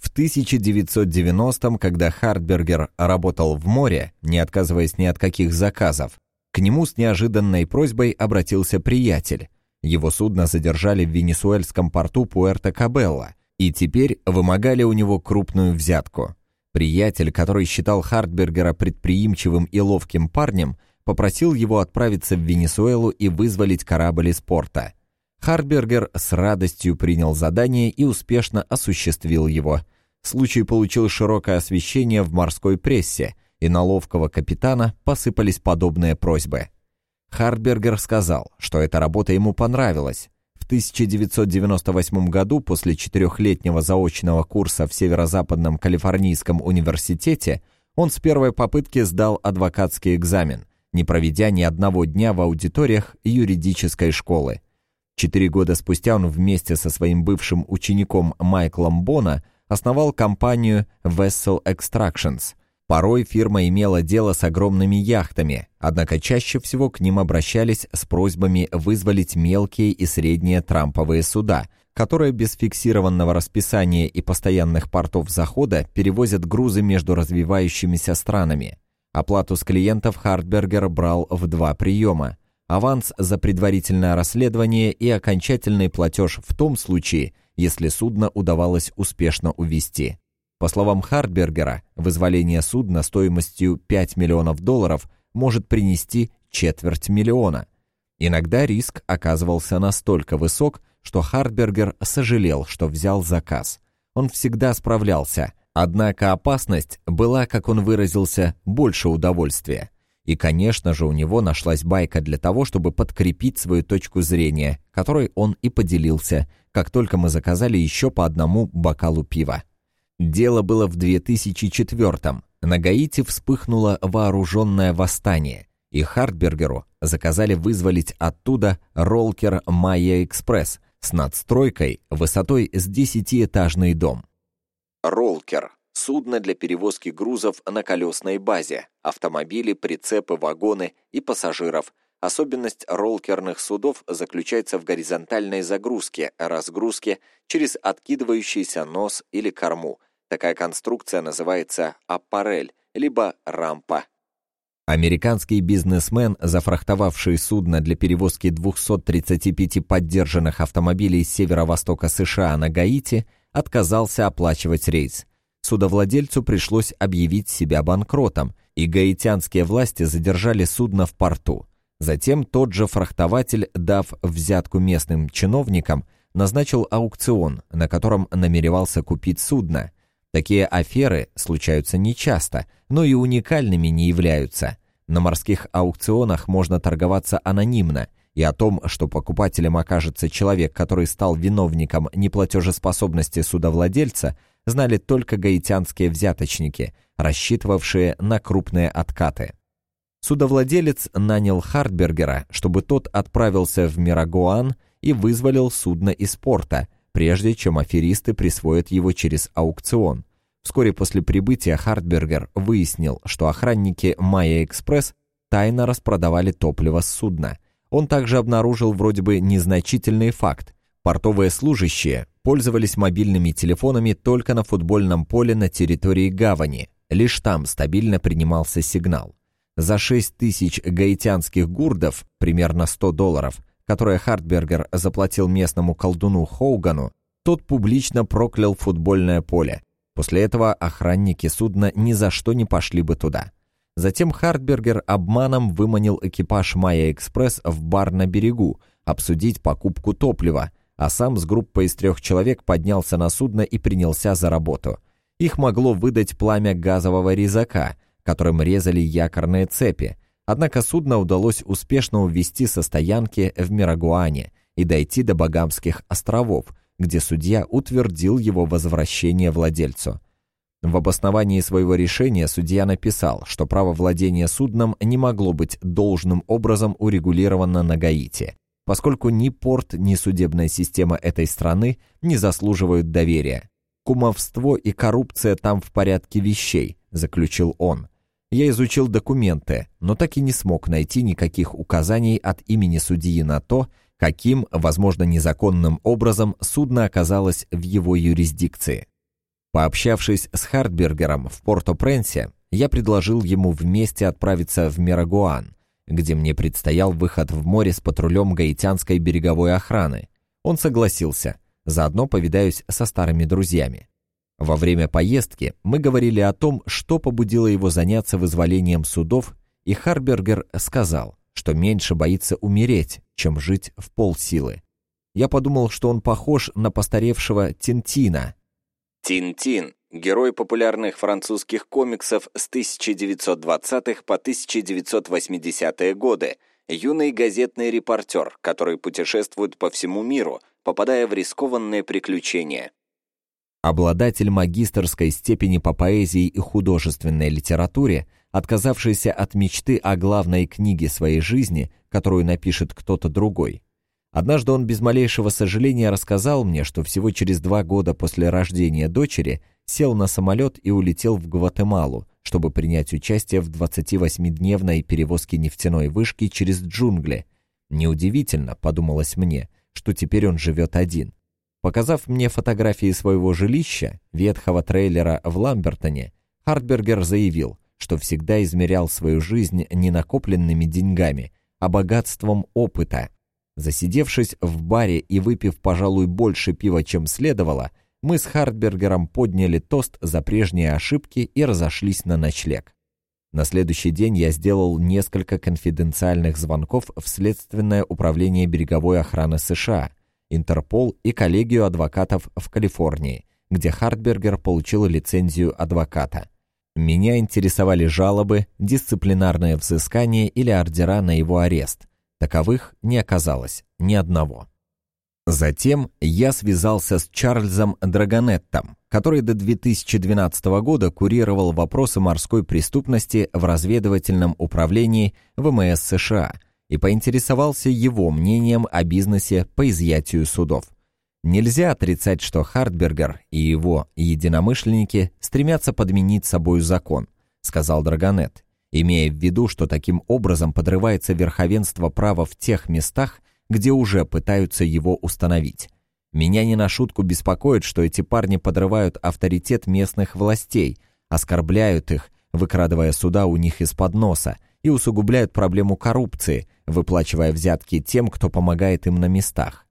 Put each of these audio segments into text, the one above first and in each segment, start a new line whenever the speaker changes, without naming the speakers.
В 1990-м, когда Хартбергер работал в море, не отказываясь ни от каких заказов, к нему с неожиданной просьбой обратился приятель. Его судно задержали в венесуэльском порту Пуэрто-Кабелло и теперь вымогали у него крупную взятку. Приятель, который считал Хартбергера предприимчивым и ловким парнем, попросил его отправиться в Венесуэлу и вызволить корабль из порта. Хартбергер с радостью принял задание и успешно осуществил его. Случай получил широкое освещение в морской прессе, и на ловкого капитана посыпались подобные просьбы. Хартбергер сказал, что эта работа ему понравилась. В 1998 году, после четырехлетнего заочного курса в Северо-Западном Калифорнийском университете, он с первой попытки сдал адвокатский экзамен, не проведя ни одного дня в аудиториях юридической школы. Четыре года спустя он вместе со своим бывшим учеником Майклом Бона основал компанию Vessel Extractions. Порой фирма имела дело с огромными яхтами, однако чаще всего к ним обращались с просьбами вызволить мелкие и средние трамповые суда, которые без фиксированного расписания и постоянных портов захода перевозят грузы между развивающимися странами. Оплату с клиентов Хартбергер брал в два приема. Аванс за предварительное расследование и окончательный платеж в том случае, если судно удавалось успешно увести. По словам Хартбергера, вызволение судна стоимостью 5 миллионов долларов может принести четверть миллиона. Иногда риск оказывался настолько высок, что Хартбергер сожалел, что взял заказ. Он всегда справлялся, однако опасность была, как он выразился, больше удовольствия. И, конечно же, у него нашлась байка для того, чтобы подкрепить свою точку зрения, которой он и поделился, как только мы заказали еще по одному бокалу пива. Дело было в 2004-м. На Гаити вспыхнуло вооруженное восстание, и Хартбергеру заказали вызволить оттуда ролкер «Майя Экспресс» с надстройкой высотой с десятиэтажный дом. Ролкер – судно для перевозки грузов на колесной базе, автомобили, прицепы, вагоны и пассажиров. Особенность ролкерных судов заключается в горизонтальной загрузке, разгрузке через откидывающийся нос или корму. Такая конструкция называется аппарель, либо рампа. Американский бизнесмен, зафрахтовавший судно для перевозки 235 поддержанных автомобилей с северо-востока США на Гаити, отказался оплачивать рейс. Судовладельцу пришлось объявить себя банкротом, и гаитянские власти задержали судно в порту. Затем тот же фрахтователь, дав взятку местным чиновникам, назначил аукцион, на котором намеревался купить судно. Такие аферы случаются нечасто, но и уникальными не являются. На морских аукционах можно торговаться анонимно, и о том, что покупателем окажется человек, который стал виновником неплатежеспособности судовладельца, знали только гаитянские взяточники, рассчитывавшие на крупные откаты. Судовладелец нанял Хартбергера, чтобы тот отправился в Мирагуан и вызволил судно из порта, прежде чем аферисты присвоят его через аукцион. Вскоре после прибытия Хартбергер выяснил, что охранники «Майя Экспресс» тайно распродавали топливо с судна. Он также обнаружил вроде бы незначительный факт. Портовые служащие пользовались мобильными телефонами только на футбольном поле на территории гавани. Лишь там стабильно принимался сигнал. За 6 тысяч гаитянских гурдов, примерно 100 долларов, которые Хартбергер заплатил местному колдуну Хоугану, тот публично проклял футбольное поле. После этого охранники судна ни за что не пошли бы туда. Затем Хартбергер обманом выманил экипаж «Майя Экспресс» в бар на берегу обсудить покупку топлива, а сам с группой из трех человек поднялся на судно и принялся за работу. Их могло выдать пламя газового резака – которым резали якорные цепи, однако судно удалось успешно увести со стоянки в Мирагуане и дойти до Багамских островов, где судья утвердил его возвращение владельцу. В обосновании своего решения судья написал, что право владения судном не могло быть должным образом урегулировано на Гаити, поскольку ни порт, ни судебная система этой страны не заслуживают доверия. «Кумовство и коррупция там в порядке вещей», – заключил он. Я изучил документы, но так и не смог найти никаких указаний от имени судьи на то, каким, возможно, незаконным образом судно оказалось в его юрисдикции. Пообщавшись с Хартбергером в Порто-Пренсе, я предложил ему вместе отправиться в Мирагуан, где мне предстоял выход в море с патрулем гаитянской береговой охраны. Он согласился, заодно повидаюсь со старыми друзьями. Во время поездки мы говорили о том, что побудило его заняться вызволением судов, и Харбергер сказал, что меньше боится умереть, чем жить в полсилы. Я подумал, что он похож на постаревшего Тинтина.
Тинтин – герой популярных французских комиксов с 1920-х по 1980-е годы, юный газетный репортер, который путешествует по всему миру, попадая в рискованные приключения.
Обладатель магистерской степени по поэзии и художественной литературе, отказавшийся от мечты о главной книге своей жизни, которую напишет кто-то другой. Однажды он без малейшего сожаления рассказал мне, что всего через два года после рождения дочери сел на самолет и улетел в Гватемалу, чтобы принять участие в 28-дневной перевозке нефтяной вышки через джунгли. Неудивительно, подумалось мне, что теперь он живет один. Показав мне фотографии своего жилища, ветхого трейлера в Ламбертоне, Хартбергер заявил, что всегда измерял свою жизнь не накопленными деньгами, а богатством опыта. Засидевшись в баре и выпив, пожалуй, больше пива, чем следовало, мы с Хартбергером подняли тост за прежние ошибки и разошлись на ночлег. На следующий день я сделал несколько конфиденциальных звонков в Следственное управление береговой охраны США – Интерпол и коллегию адвокатов в Калифорнии, где Хартбергер получил лицензию адвоката. Меня интересовали жалобы, дисциплинарное взыскание или ордера на его арест. Таковых не оказалось ни одного. Затем я связался с Чарльзом Драгонеттом, который до 2012 года курировал вопросы морской преступности в разведывательном управлении ВМС США – и поинтересовался его мнением о бизнесе по изъятию судов. Нельзя отрицать, что Хартбергер и его единомышленники стремятся подменить собою закон, сказал Драгонет, имея в виду, что таким образом подрывается верховенство права в тех местах, где уже пытаются его установить. Меня не на шутку беспокоит, что эти парни подрывают авторитет местных властей, оскорбляют их, выкрадывая суда у них из-под носа, и усугубляют проблему коррупции, выплачивая взятки тем, кто помогает им на местах.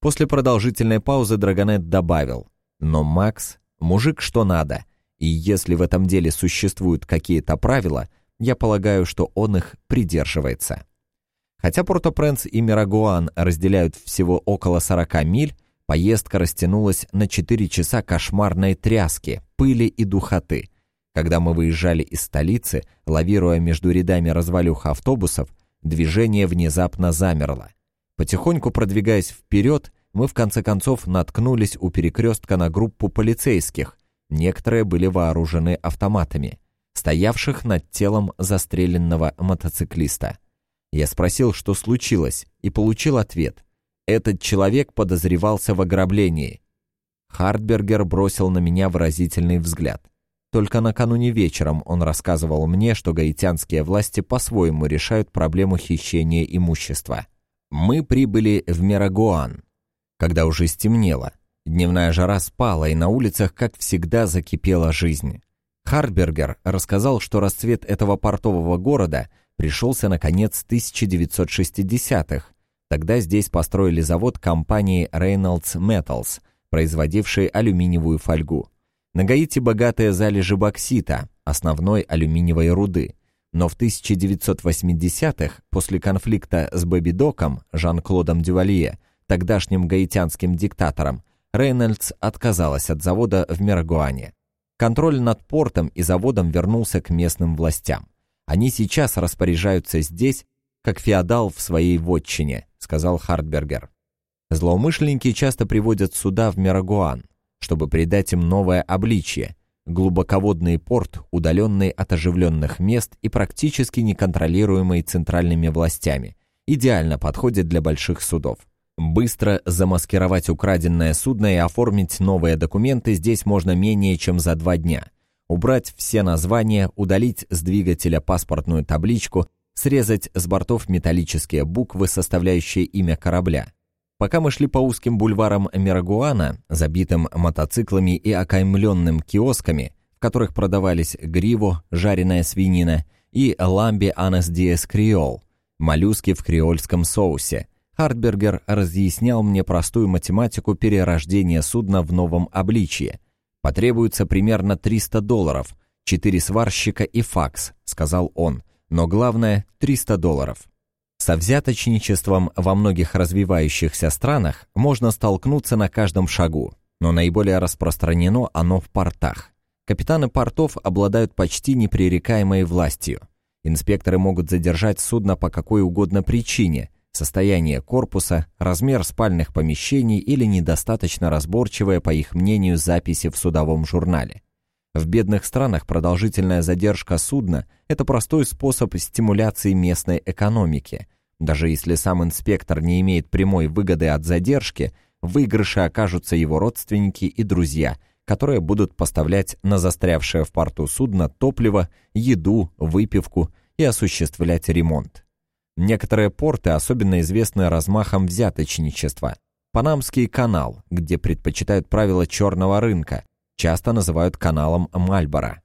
После продолжительной паузы Драгонет добавил, «Но Макс – мужик что надо, и если в этом деле существуют какие-то правила, я полагаю, что он их придерживается». Хотя Порто-Пренс и Мирагуан разделяют всего около 40 миль, поездка растянулась на 4 часа кошмарной тряски, пыли и духоты. Когда мы выезжали из столицы, лавируя между рядами развалюх автобусов, движение внезапно замерло. Потихоньку продвигаясь вперед, мы в конце концов наткнулись у перекрестка на группу полицейских. Некоторые были вооружены автоматами, стоявших над телом застреленного мотоциклиста. Я спросил, что случилось, и получил ответ. Этот человек подозревался в ограблении. Хартбергер бросил на меня выразительный взгляд. Только накануне вечером он рассказывал мне, что гаитянские власти по-своему решают проблему хищения имущества. Мы прибыли в Мерагуан, когда уже стемнело. Дневная жара спала, и на улицах, как всегда, закипела жизнь. Хартбергер рассказал, что расцвет этого портового города пришелся на конец 1960-х. Тогда здесь построили завод компании Reynolds Metals, производившей алюминиевую фольгу. На Гаити богатые залежи боксита, основной алюминиевой руды. Но в 1980-х, после конфликта с Бэби Доком, Жан-Клодом Дювалье, тогдашним гаитянским диктатором, Рейнольдс отказалась от завода в Мирагуане. Контроль над портом и заводом вернулся к местным властям. Они сейчас распоряжаются здесь, как феодал в своей вотчине, сказал Хартбергер. Злоумышленники часто приводят суда в Мирагуан, чтобы придать им новое обличье. Глубоководный порт, удаленный от оживленных мест и практически неконтролируемый центральными властями, идеально подходит для больших судов. Быстро замаскировать украденное судно и оформить новые документы здесь можно менее чем за два дня. Убрать все названия, удалить с двигателя паспортную табличку, срезать с бортов металлические буквы, составляющие имя корабля. Пока мы шли по узким бульварам Мирагуана, забитым мотоциклами и окаймленным киосками, в которых продавались гриво, жареная свинина и ламби анас диэс криол, моллюски в креольском соусе, Хартбергер разъяснял мне простую математику перерождения судна в новом обличье. «Потребуется примерно 300 долларов, 4 сварщика и факс», — сказал он, «но главное — 300 долларов». Со взяточничеством во многих развивающихся странах можно столкнуться на каждом шагу, но наиболее распространено оно в портах. Капитаны портов обладают почти непререкаемой властью. Инспекторы могут задержать судно по какой угодно причине – состояние корпуса, размер спальных помещений или недостаточно разборчивые, по их мнению, записи в судовом журнале. В бедных странах продолжительная задержка судна – это простой способ стимуляции местной экономики. Даже если сам инспектор не имеет прямой выгоды от задержки, в выигрыше окажутся его родственники и друзья, которые будут поставлять на застрявшее в порту судно топливо, еду, выпивку и осуществлять ремонт. Некоторые порты особенно известны размахом взяточничества. Панамский канал, где предпочитают правила черного рынка, часто называют каналом Мальборо.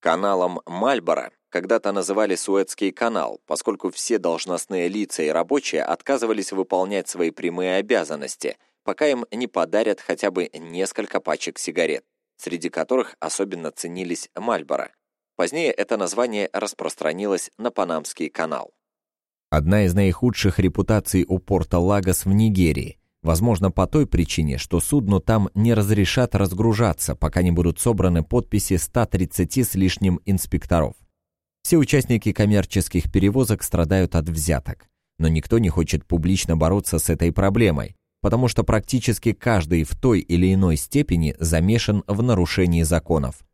Каналом Мальборо когда-то называли Суэцкий канал, поскольку все должностные лица и рабочие отказывались выполнять свои прямые обязанности, пока им не подарят хотя бы несколько пачек сигарет, среди которых особенно ценились Мальборо. Позднее это название распространилось на Панамский канал.
Одна из наихудших репутаций у порта Лагос в Нигерии – Возможно, по той причине, что судну там не разрешат разгружаться, пока не будут собраны подписи 130 с лишним инспекторов. Все участники коммерческих перевозок страдают от взяток. Но никто не хочет публично бороться с этой проблемой, потому что практически каждый в той или иной степени замешан в нарушении законов.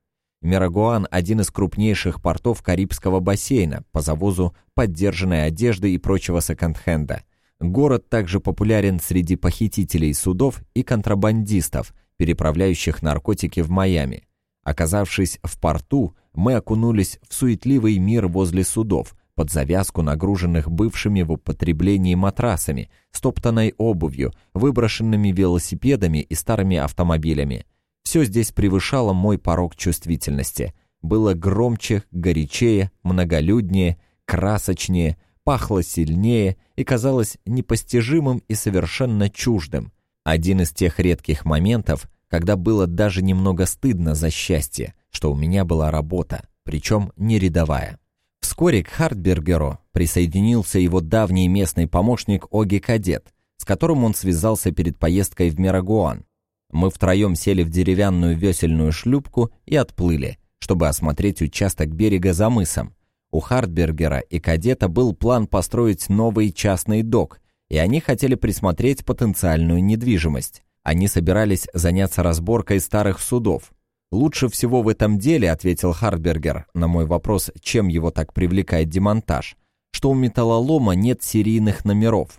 Мирагуан – один из крупнейших портов Карибского бассейна по завозу поддержанной одежды и прочего секонд-хенда – Город также популярен среди похитителей судов и контрабандистов, переправляющих наркотики в Майами. Оказавшись в порту, мы окунулись в суетливый мир возле судов, под завязку нагруженных бывшими в употреблении матрасами, стоптанной обувью, выброшенными велосипедами и старыми автомобилями. Все здесь превышало мой порог чувствительности. Было громче, горячее, многолюднее, красочнее – пахло сильнее и казалось непостижимым и совершенно чуждым. Один из тех редких моментов, когда было даже немного стыдно за счастье, что у меня была работа, причем не рядовая. Вскоре к Хартбергеру присоединился его давний местный помощник Оги Кадет, с которым он связался перед поездкой в Мирагуан. Мы втроем сели в деревянную весельную шлюпку и отплыли, чтобы осмотреть участок берега за мысом, у Хартбергера и кадета был план построить новый частный док, и они хотели присмотреть потенциальную недвижимость. Они собирались заняться разборкой старых судов. «Лучше всего в этом деле», — ответил Хартбергер на мой вопрос, чем его так привлекает демонтаж, что у металлолома нет серийных номеров.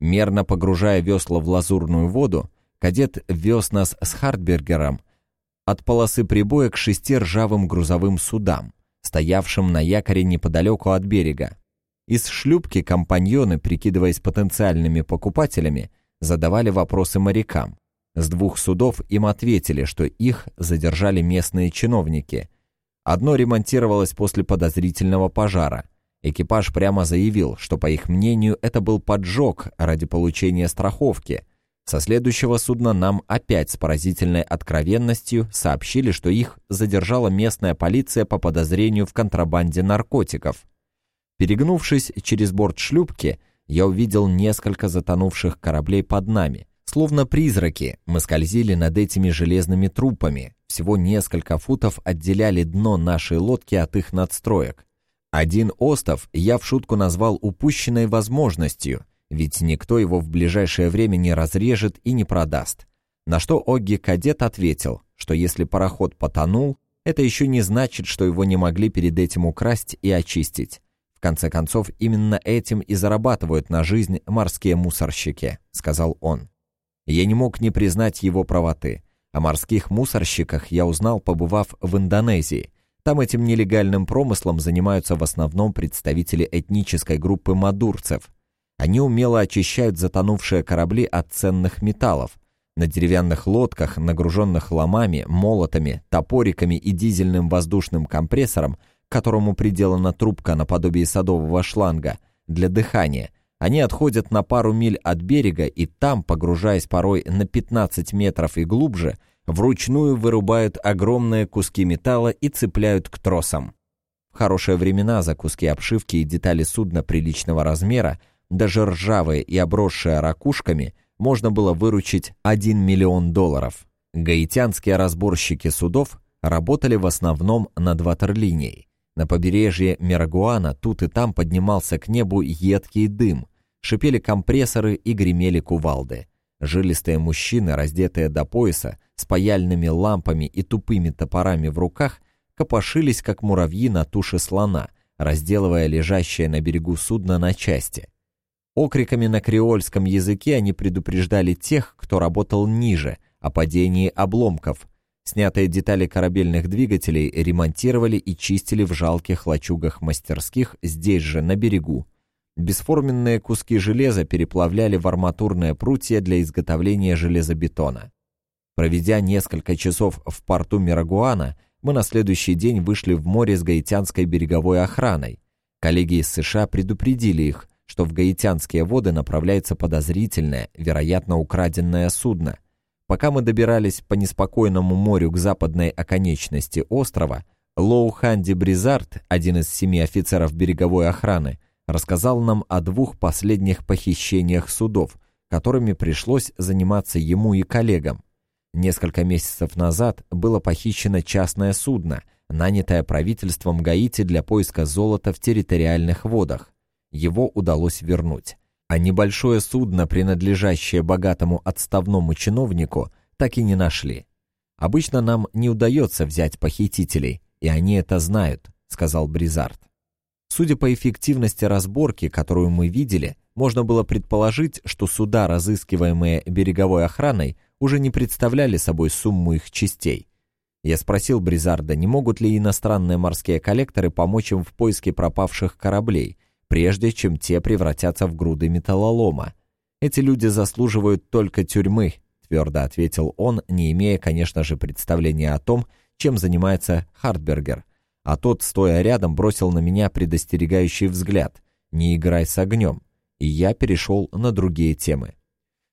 Мерно погружая весла в лазурную воду, кадет вез нас с Хартбергером от полосы прибоя к шести ржавым грузовым судам стоявшим на якоре неподалеку от берега. Из шлюпки компаньоны, прикидываясь потенциальными покупателями, задавали вопросы морякам. С двух судов им ответили, что их задержали местные чиновники. Одно ремонтировалось после подозрительного пожара. Экипаж прямо заявил, что, по их мнению, это был поджог ради получения страховки, со следующего судна нам опять с поразительной откровенностью сообщили, что их задержала местная полиция по подозрению в контрабанде наркотиков. Перегнувшись через борт шлюпки, я увидел несколько затонувших кораблей под нами. Словно призраки, мы скользили над этими железными трупами. Всего несколько футов отделяли дно нашей лодки от их надстроек. Один остов я в шутку назвал упущенной возможностью, ведь никто его в ближайшее время не разрежет и не продаст. На что Огги Кадет ответил, что если пароход потонул, это еще не значит, что его не могли перед этим украсть и очистить. В конце концов, именно этим и зарабатывают на жизнь морские мусорщики, сказал он. Я не мог не признать его правоты. О морских мусорщиках я узнал, побывав в Индонезии. Там этим нелегальным промыслом занимаются в основном представители этнической группы мадурцев – Они умело очищают затонувшие корабли от ценных металлов. На деревянных лодках, нагруженных ломами, молотами, топориками и дизельным воздушным компрессором, которому приделана трубка наподобие садового шланга, для дыхания, они отходят на пару миль от берега и там, погружаясь порой на 15 метров и глубже, вручную вырубают огромные куски металла и цепляют к тросам. В хорошие времена за куски обшивки и детали судна приличного размера, даже ржавые и обросшие ракушками, можно было выручить 1 миллион долларов. Гаитянские разборщики судов работали в основном над ватерлинией. На побережье Мерагуана тут и там поднимался к небу едкий дым, шипели компрессоры и гремели кувалды. Жилистые мужчины, раздетые до пояса, с паяльными лампами и тупыми топорами в руках, копошились, как муравьи на туше слона, разделывая лежащее на берегу судно на части. Окриками на креольском языке они предупреждали тех, кто работал ниже, о падении обломков. Снятые детали корабельных двигателей ремонтировали и чистили в жалких лачугах мастерских здесь же, на берегу. Бесформенные куски железа переплавляли в арматурное прутье для изготовления железобетона. Проведя несколько часов в порту Мирагуана, мы на следующий день вышли в море с гаитянской береговой охраной. Коллеги из США предупредили их, что в гаитянские воды направляется подозрительное, вероятно, украденное судно. Пока мы добирались по неспокойному морю к западной оконечности острова, Лоу Ханди Бризард, один из семи офицеров береговой охраны, рассказал нам о двух последних похищениях судов, которыми пришлось заниматься ему и коллегам. Несколько месяцев назад было похищено частное судно, нанятое правительством Гаити для поиска золота в территориальных водах. Его удалось вернуть. А небольшое судно, принадлежащее богатому отставному чиновнику, так и не нашли. «Обычно нам не удается взять похитителей, и они это знают», — сказал Бризард. Судя по эффективности разборки, которую мы видели, можно было предположить, что суда, разыскиваемые береговой охраной, уже не представляли собой сумму их частей. Я спросил Бризарда, не могут ли иностранные морские коллекторы помочь им в поиске пропавших кораблей, прежде чем те превратятся в груды металлолома. «Эти люди заслуживают только тюрьмы», — твердо ответил он, не имея, конечно же, представления о том, чем занимается Хартбергер а тот, стоя рядом, бросил на меня предостерегающий взгляд «Не играй с огнем», и я перешел на другие темы.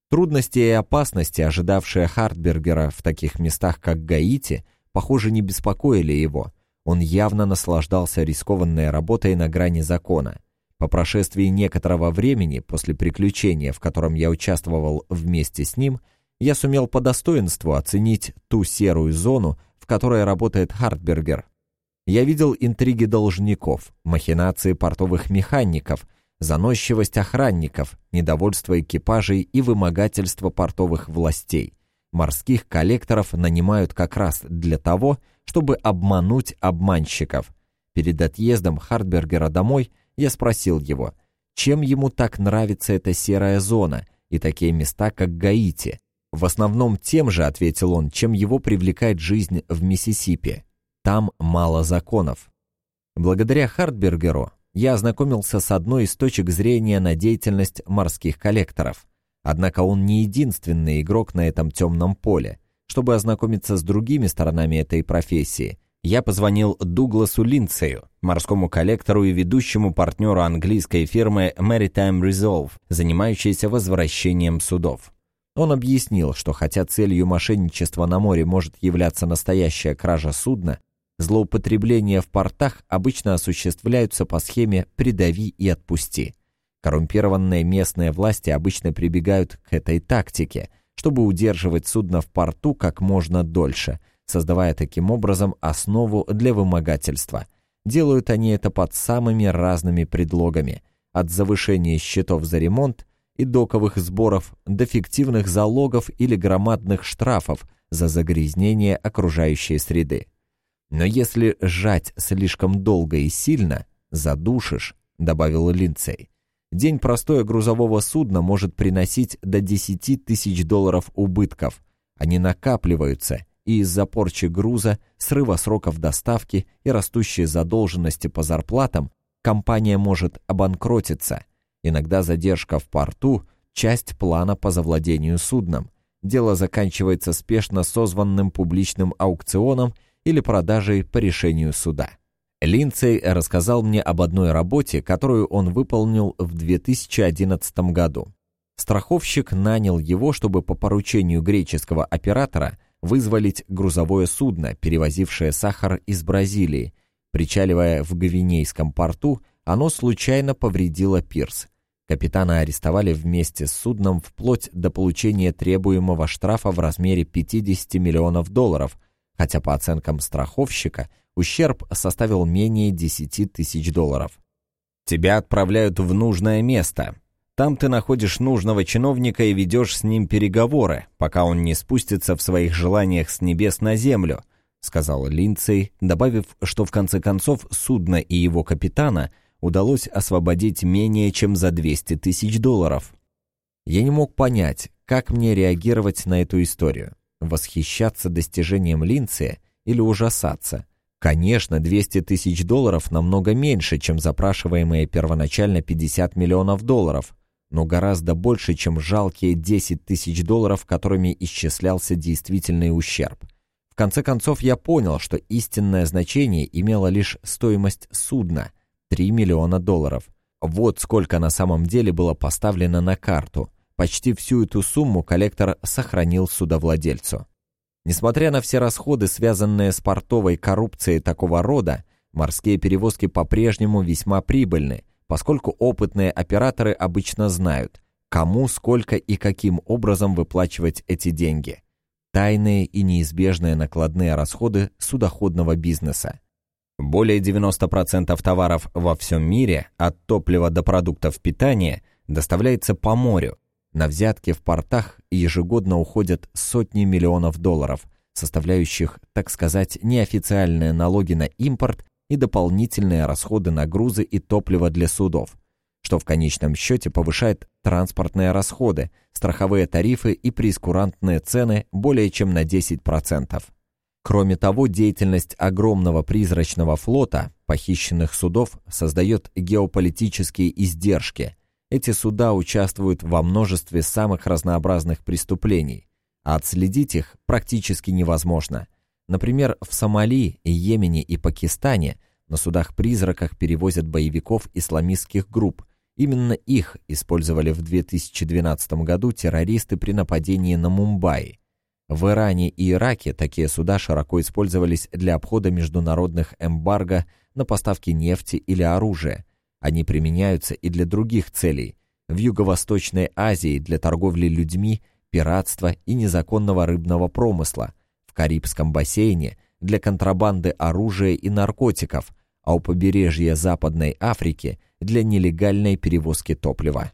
Трудности и опасности, ожидавшие Хартбергера в таких местах, как Гаити, похоже, не беспокоили его. Он явно наслаждался рискованной работой на грани закона. По прошествии некоторого времени, после приключения, в котором я участвовал вместе с ним, я сумел по достоинству оценить ту серую зону, в которой работает Хартбергер. Я видел интриги должников, махинации портовых механиков, заносчивость охранников, недовольство экипажей и вымогательство портовых властей. Морских коллекторов нанимают как раз для того, чтобы обмануть обманщиков. Перед отъездом Хартбергера домой я спросил его, чем ему так нравится эта серая зона и такие места, как Гаити. В основном тем же, ответил он, чем его привлекает жизнь в Миссисипи. Там мало законов. Благодаря Хартбергеру я ознакомился с одной из точек зрения на деятельность морских коллекторов. Однако он не единственный игрок на этом темном поле. Чтобы ознакомиться с другими сторонами этой профессии, я позвонил Дугласу Линдсею, морскому коллектору и ведущему партнеру английской фирмы Maritime Resolve, занимающейся возвращением судов. Он объяснил, что хотя целью мошенничества на море может являться настоящая кража судна, Злоупотребления в портах обычно осуществляются по схеме «придави и отпусти». Коррумпированные местные власти обычно прибегают к этой тактике, чтобы удерживать судно в порту как можно дольше, создавая таким образом основу для вымогательства. Делают они это под самыми разными предлогами, от завышения счетов за ремонт и доковых сборов до фиктивных залогов или громадных штрафов за загрязнение окружающей среды. Но если сжать слишком долго и сильно, задушишь, добавил Линдсей. День простое грузового судна может приносить до 10 тысяч долларов убытков. Они накапливаются, и из-за порчи груза, срыва сроков доставки и растущей задолженности по зарплатам компания может обанкротиться. Иногда задержка в порту – часть плана по завладению судном. Дело заканчивается спешно созванным публичным аукционом или продажей по решению суда. Линдсей рассказал мне об одной работе, которую он выполнил в 2011 году. Страховщик нанял его, чтобы по поручению греческого оператора вызволить грузовое судно, перевозившее сахар из Бразилии. Причаливая в Гвинейском порту, оно случайно повредило пирс. Капитана арестовали вместе с судном вплоть до получения требуемого штрафа в размере 50 миллионов долларов, хотя по оценкам страховщика ущерб составил менее 10 тысяч долларов. Тебя отправляют в нужное место. Там ты находишь нужного чиновника и ведешь с ним переговоры, пока он не спустится в своих желаниях с небес на землю, сказал Линдсей, добавив, что в конце концов судно и его капитана удалось освободить менее чем за 200 тысяч долларов. Я не мог понять, как мне реагировать на эту историю. Восхищаться достижением Линдсея или ужасаться – Конечно, 200 тысяч долларов намного меньше, чем запрашиваемые первоначально 50 миллионов долларов, но гораздо больше, чем жалкие 10 тысяч долларов, которыми исчислялся действительный ущерб. В конце концов, я понял, что истинное значение имело лишь стоимость судна – 3 миллиона долларов. Вот сколько на самом деле было поставлено на карту. Почти всю эту сумму коллектор сохранил судовладельцу. Несмотря на все расходы, связанные с портовой коррупцией такого рода, морские перевозки по-прежнему весьма прибыльны, поскольку опытные операторы обычно знают, кому, сколько и каким образом выплачивать эти деньги. Тайные и неизбежные накладные расходы судоходного бизнеса. Более 90% товаров во всем мире, от топлива до продуктов питания, доставляется по морю, на взятки в портах ежегодно уходят сотни миллионов долларов, составляющих, так сказать, неофициальные налоги на импорт и дополнительные расходы на грузы и топливо для судов, что в конечном счете повышает транспортные расходы, страховые тарифы и прескурантные цены более чем на 10%. Кроме того, деятельность огромного призрачного флота похищенных судов создает геополитические издержки – эти суда участвуют во множестве самых разнообразных преступлений, а отследить их практически невозможно. Например, в Сомали, Йемене и Пакистане на судах-призраках перевозят боевиков исламистских групп. Именно их использовали в 2012 году террористы при нападении на Мумбаи. В Иране и Ираке такие суда широко использовались для обхода международных эмбарго на поставки нефти или оружия, они применяются и для других целей. В Юго-Восточной Азии для торговли людьми, пиратства и незаконного рыбного промысла, Карибском бассейне для контрабанды оружия и наркотиков, а у побережья Западной Африки для нелегальной перевозки топлива.